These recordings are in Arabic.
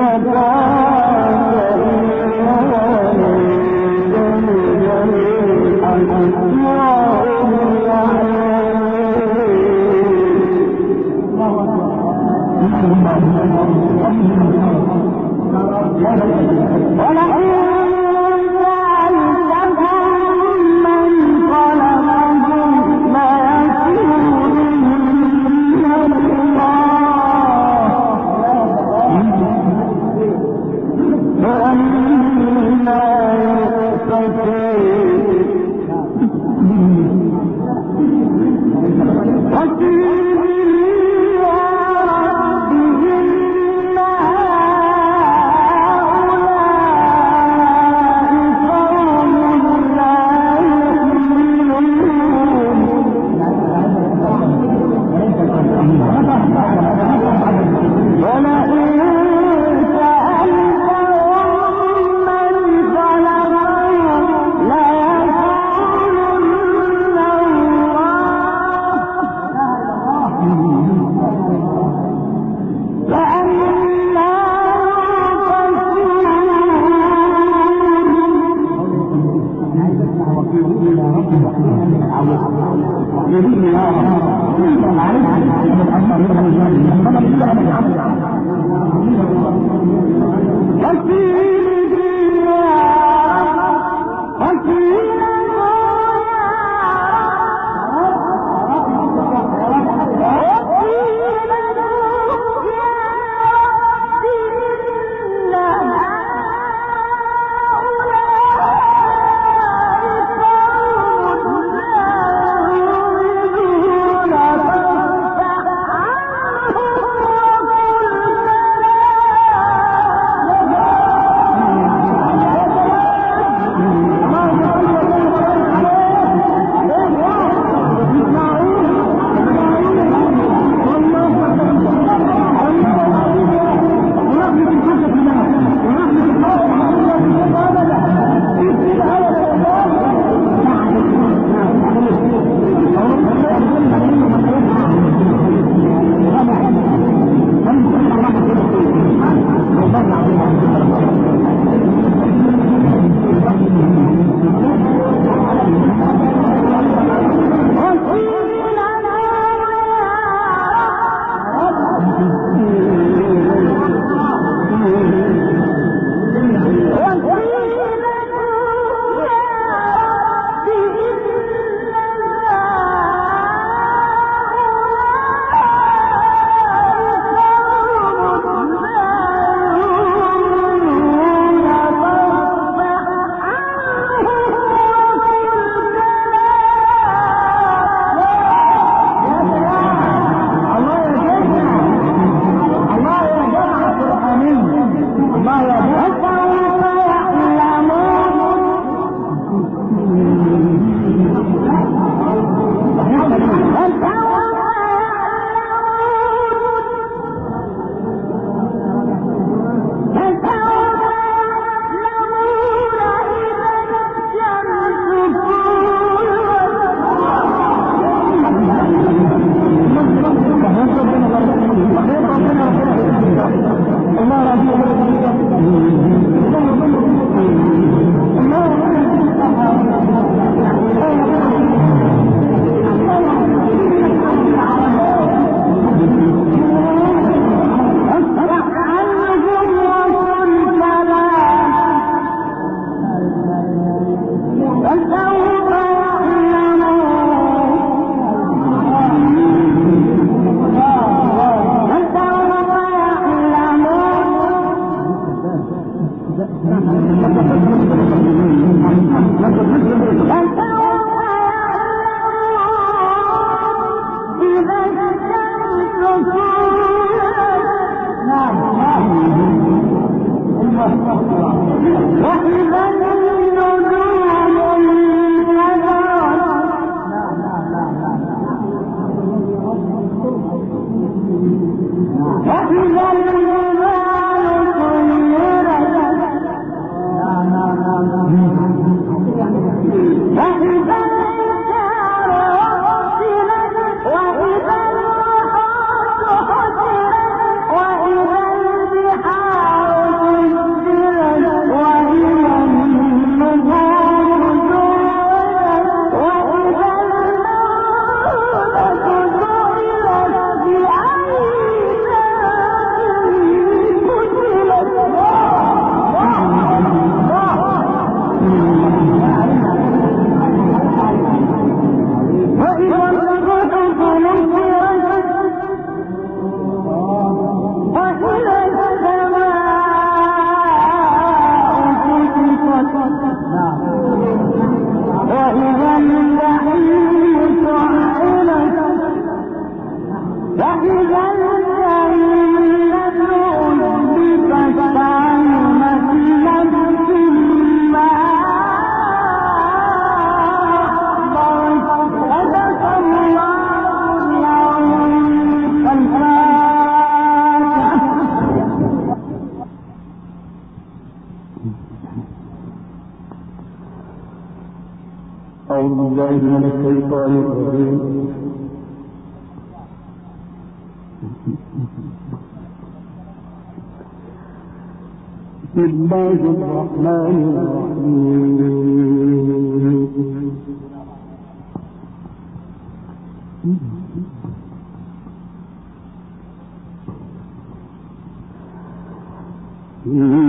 دونه ولئن بالله من الشيطان الرجيم بسم الله الرحمن الرحيم Mm-hmm.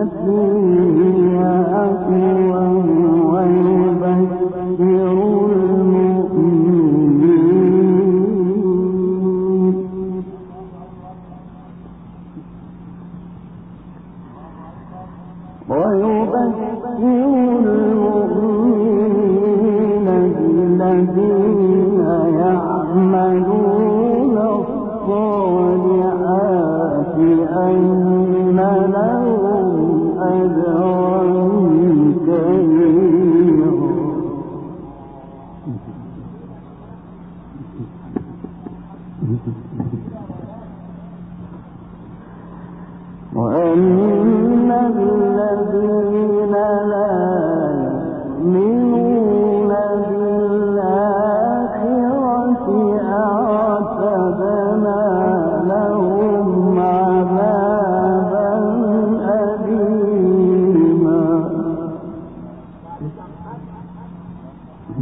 Yes,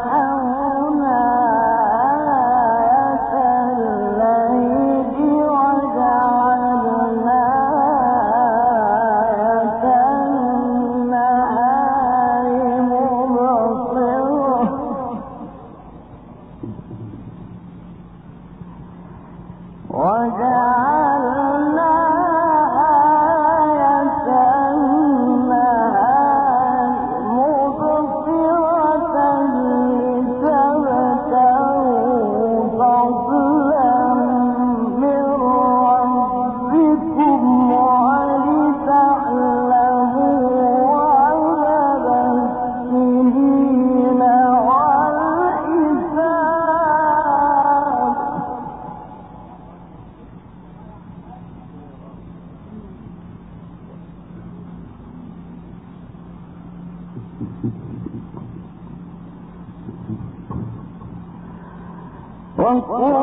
فمحونا oh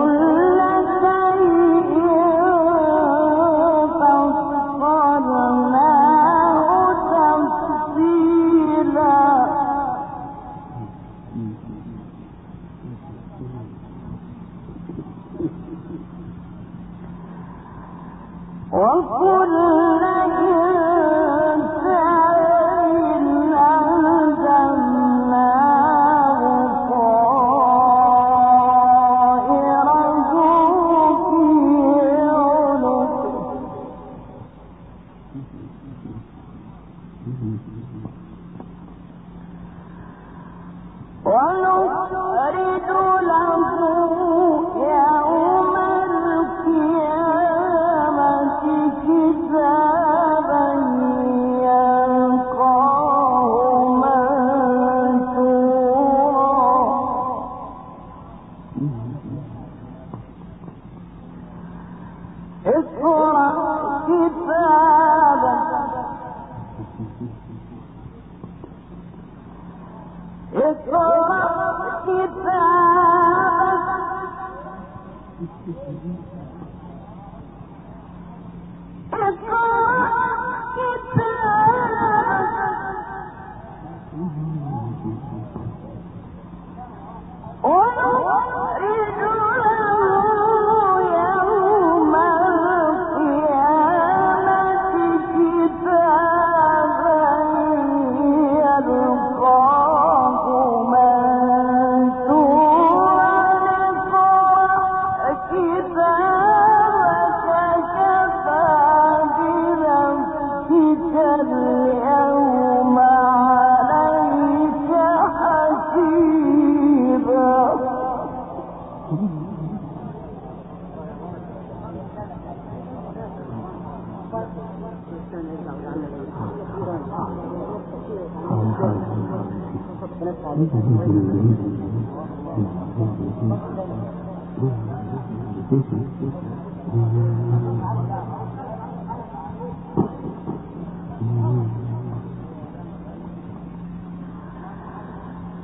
ولو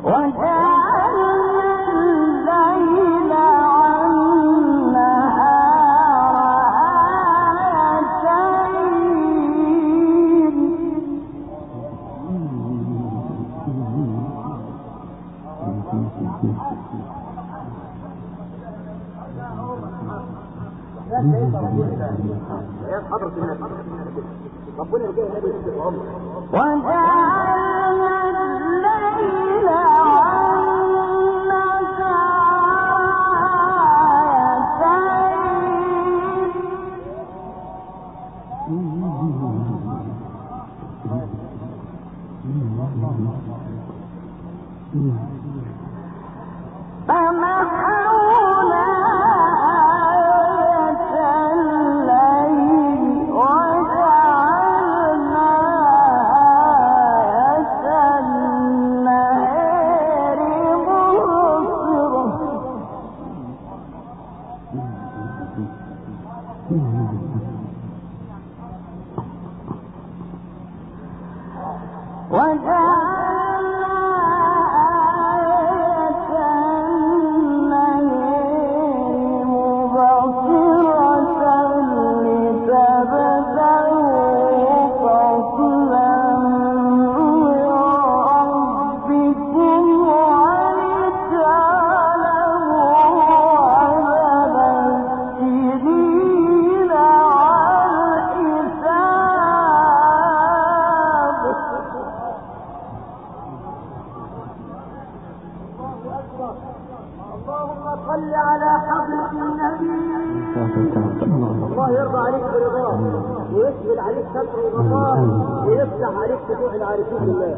One عليك ستر الغفار ويفتح عليك فتوح العارفين بالله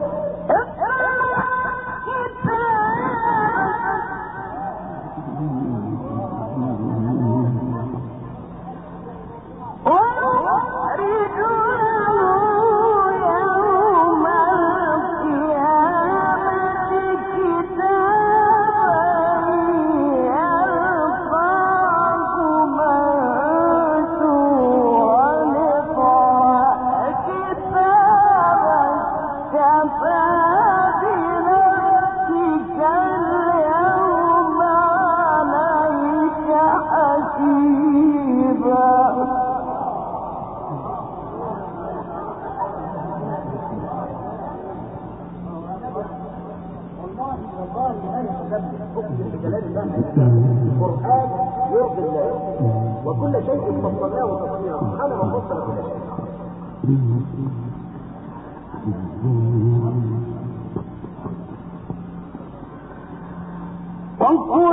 القرآن أقسم بجلال الله القرآن يرضي الله وكل شيء فصلناه تفصيلا سبحانه وفصل كل شيء واذكر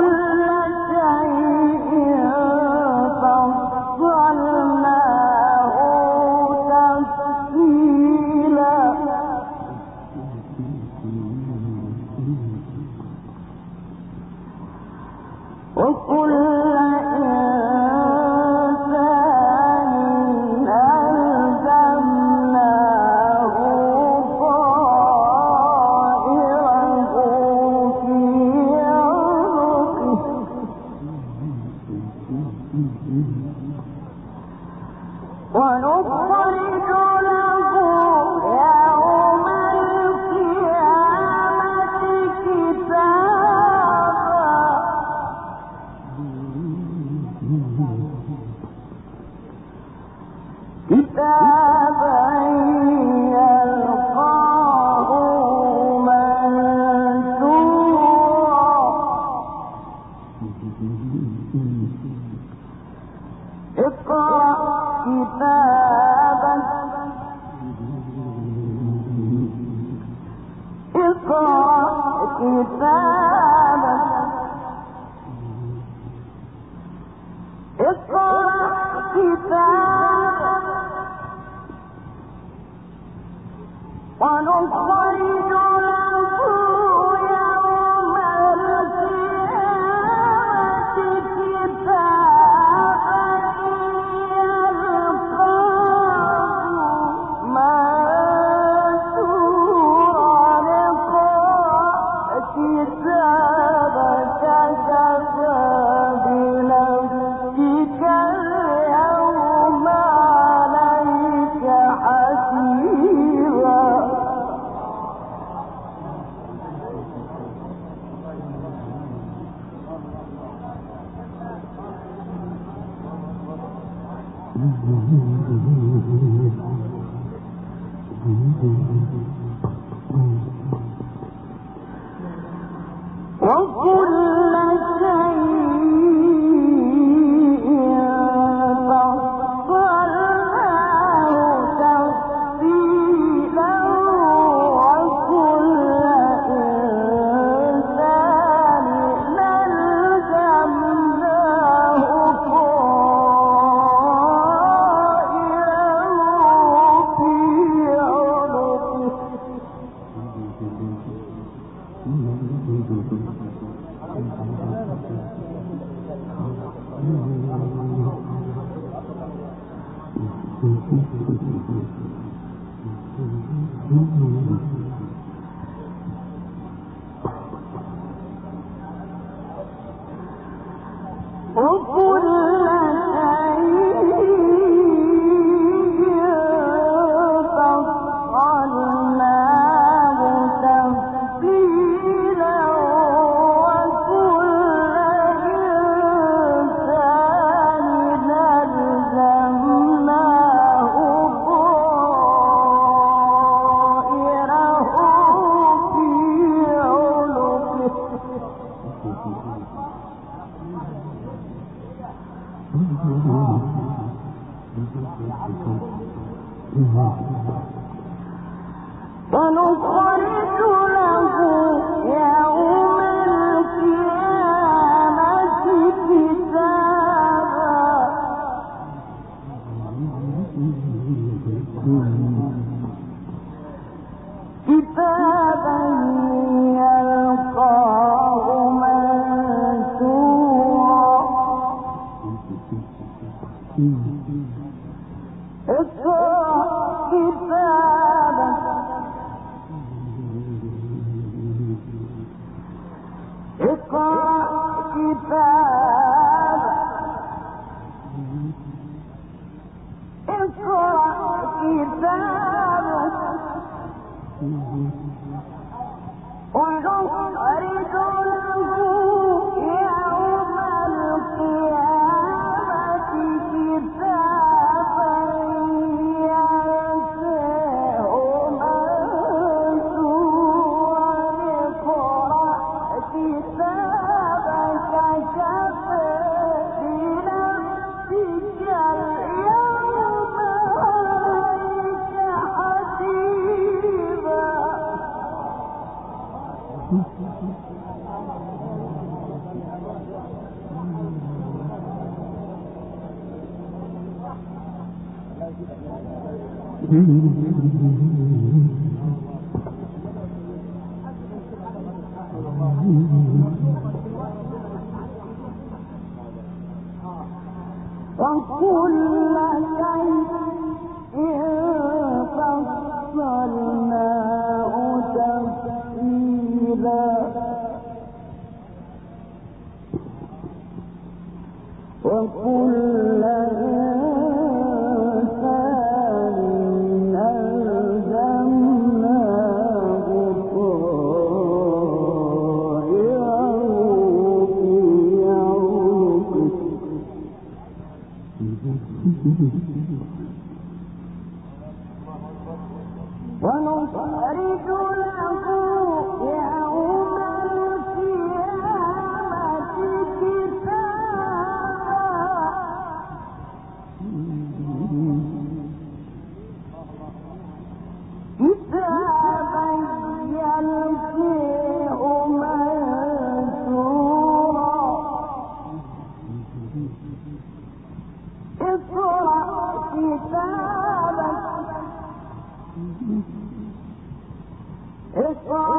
ونخرج ونصرف Mm. It's وكل ونخرج له اقرأ